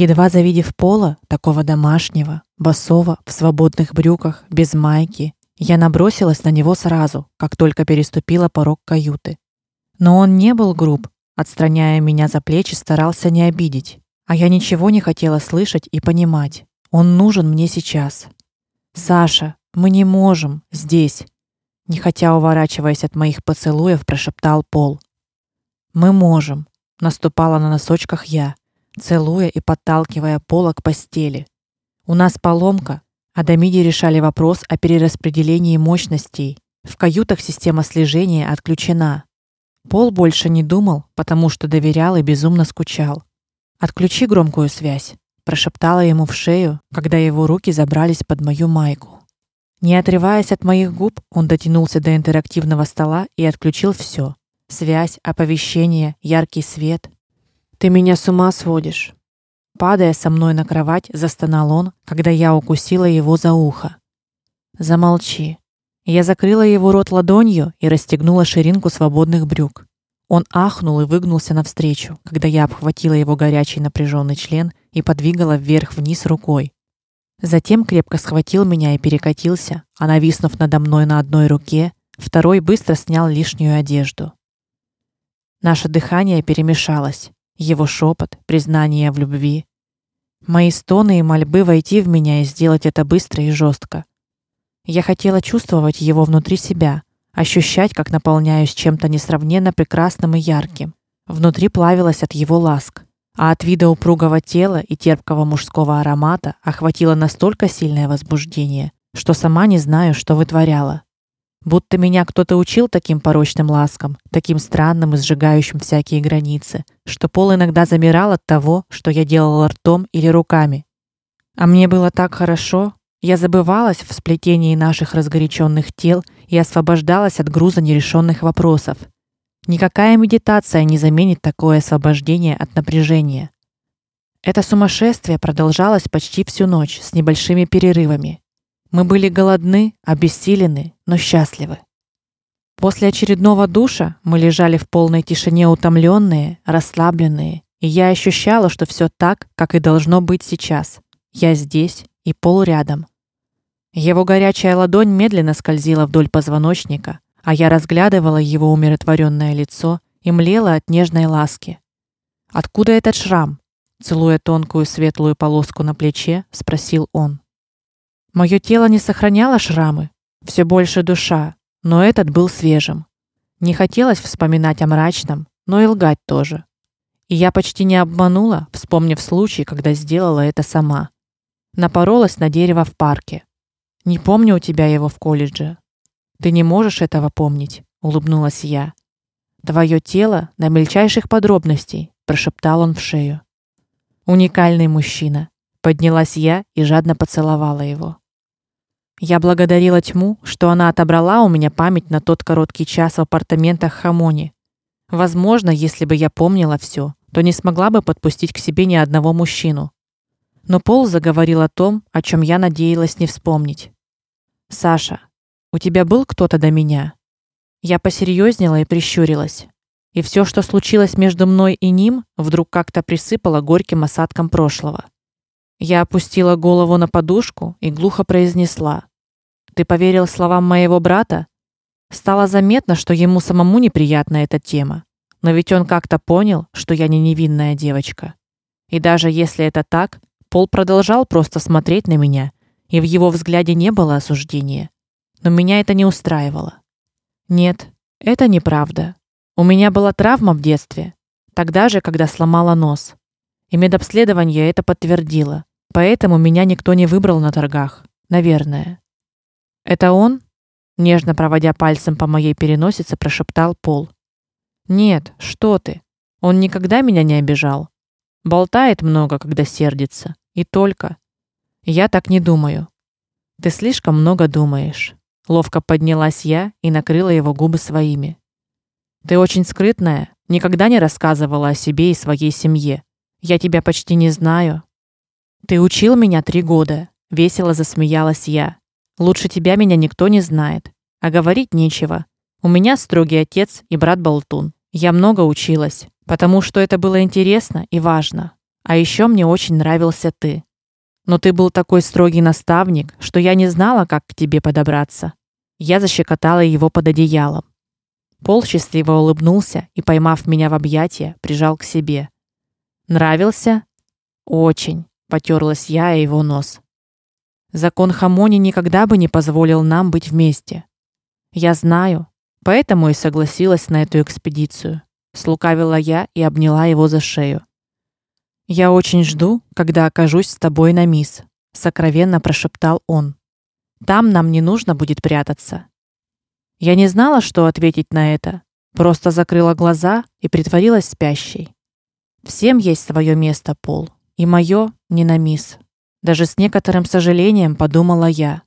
Едва завидев пола, такого домашнего, босого, в свободных брюках, без майки, я набросилась на него сразу, как только переступила порог каюты. Но он не был груб, отстраняя меня за плечи, старался не обидеть, а я ничего не хотела слышать и понимать. Он нужен мне сейчас. Саша, мы не можем здесь, не хотя уворачиваясь от моих поцелуев, прошептал Пол. Мы можем, наступала на носочках я целуя и подталкивая Пола к постели. У нас поломка, а Дамиди решали вопрос о перераспределении мощностей. В каютах система слежения отключена. Пол больше не думал, потому что доверял и безумно скучал. Отключи громкую связь, прошептала ему в шею, когда его руки забрались под мою майку. Не отрываясь от моих губ, он дотянулся до интерактивного стола и отключил все: связь, оповещение, яркий свет, ты меня с ума сводишь. Падая со мной на кровать, застонал он, когда я укусила его за ухо. Замолчи. Я закрыла его рот ладонью и расстегнула ширинку свободных брюк. Он ахнул и выгнулся навстречу, когда я обхватила его горячий напряженный член и подвигала вверх-вниз рукой. Затем крепко схватил меня и перекатился, а нависнув надо мной на одной руке, второй быстро снял лишнюю одежду. Наше дыхание перемешалось его шепот, признание в любви, мои стоны и мольбы войти в меня и сделать это быстро и жестко. Я хотела чувствовать его внутри себя, ощущать, как наполняюсь чем-то несравненно прекрасным и ярким. Внутри плавилась от его ласк, а от вида упругого тела и терпкого мужского аромата охватило настолько сильное возбуждение, что сама не знаю, что вытворяла. Будто меня кто-то учил таким порочным ласкам, таким странным и сжигающим всякие границы, что пол иногда замирал от того, что я делала ртом или руками. А мне было так хорошо, я забывалась в сплетении наших разгоряченных тел и освобождалась от груза нерешенных вопросов. Никакая медитация не заменит такое освобождение от напряжения. Это сумасшествие продолжалось почти всю ночь с небольшими перерывами. Мы были голодны, обессилены, но счастливы. После очередного душа мы лежали в полной тишине, утомленные, расслабленные, и я ощущала, что все так, как и должно быть сейчас. Я здесь и пол рядом. Его горячая ладонь медленно скользила вдоль позвоночника, а я разглядывала его умиротворенное лицо и млела от нежной ласки. Откуда этот шрам? целуя тонкую светлую полоску на плече, спросил он. Мое тело не сохраняло шрамы, все больше душа, но этот был свежим. Не хотелось вспоминать о мрачном, но и лгать тоже. И я почти не обманула, вспомнив случай, когда сделала это сама. Напоролась на дерево в парке. Не помню у тебя его в колледже. Ты не можешь этого помнить, улыбнулась я. Твое тело на мельчайших подробностей, прошептал он в шею. Уникальный мужчина, Поднялась я и жадно поцеловала его. Я благодарила тьму, что она отобрала у меня память на тот короткий час в апартаментах Хамони. Возможно, если бы я помнила все, то не смогла бы подпустить к себе ни одного мужчину. Но Пол заговорил о том, о чем я надеялась не вспомнить. Саша, у тебя был кто-то до меня? Я посерьезнела и прищурилась. И все, что случилось между мной и ним, вдруг как-то присыпало горьким осадком прошлого. Я опустила голову на подушку и глухо произнесла: "Ты поверил словам моего брата?" Стало заметно, что ему самому неприятна эта тема, но ведь он как-то понял, что я не невинная девочка. И даже если это так, Пол продолжал просто смотреть на меня, и в его взгляде не было осуждения. Но меня это не устраивало. Нет, это неправда. У меня была травма в детстве, тогда же, когда сломала нос. И медобследование это подтвердило. Поэтому меня никто не выбрал на торгах, наверное. Это он, нежно проводя пальцем по моей переносице, прошептал Пол. Нет, что ты? Он никогда меня не обижал. Болтает много, когда сердится, и только. Я так не думаю. Ты слишком много думаешь. Ловко поднялась я и накрыла его губы своими. Ты очень скрытная, никогда не рассказывала о себе и своей семье. Я тебя почти не знаю, ты учил меня три года, весело засмеялась я. Лучше тебя меня никто не знает, а говорить нечего. У меня строгий отец и брат болтун. Я много училась, потому что это было интересно и важно. А еще мне очень нравился ты. Но ты был такой строгий наставник, что я не знала, как к тебе подобраться. Я защекотала его под одеялом. Пол счастливо улыбнулся и, поймав меня в объятия, прижал к себе. Нравился? Очень, потёрлась я о его нос. Закон Хамони никогда бы не позволил нам быть вместе. Я знаю, поэтому и согласилась на эту экспедицию. Слукавила я и обняла его за шею. Я очень жду, когда окажусь с тобой на мисс, сокровенно прошептал он. Там нам не нужно будет прятаться. Я не знала, что ответить на это, просто закрыла глаза и притворилась спящей. Всем есть свое место, Пол, и мое не на мисс. Даже с некоторым сожалением подумала я.